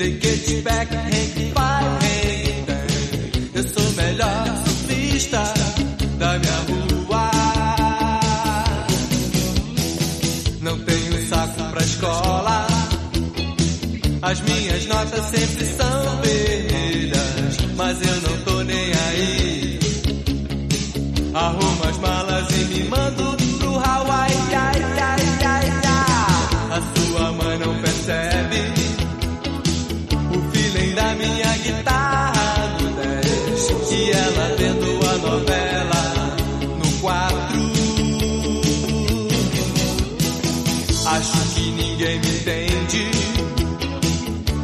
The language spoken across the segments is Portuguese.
They get back, Hank Five, Hank Eu sou o melhor surfista da minha rua. Não tenho saco pra escola. As minhas notas sempre são vermelhas, mas eu não minha guitarra do 10 e ela vendo a novela no 4. Acho que ninguém me entende.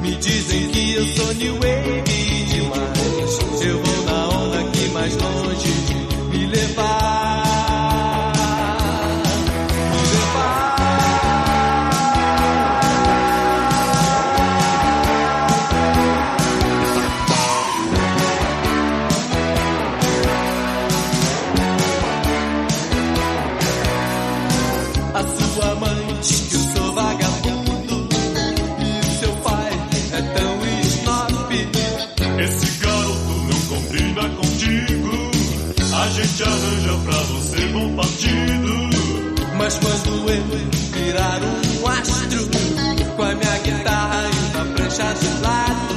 Me dizem que eu sou new wave A gente arranja pra você bom partido. Mas quando eu virar um astro com a minha guitarra e uma prancha de lado,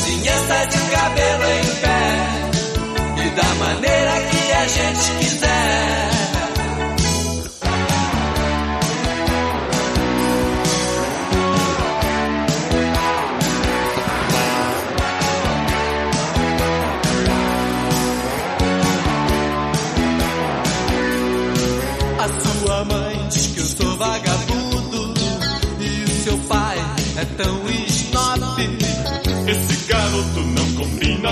manhã. A vizinhança de cabelo em pé, e da maneira que a gente quiser. A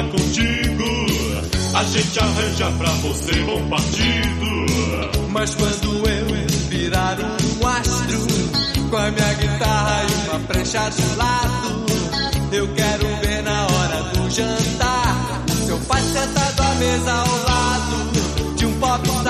contigo. A gente arranja pra você bom partido. Mas quando eu virar um astro com a minha guitarra e uma prancha de lado, eu quero ver na hora do jantar seu pai sentado à mesa ao lado de um popstar.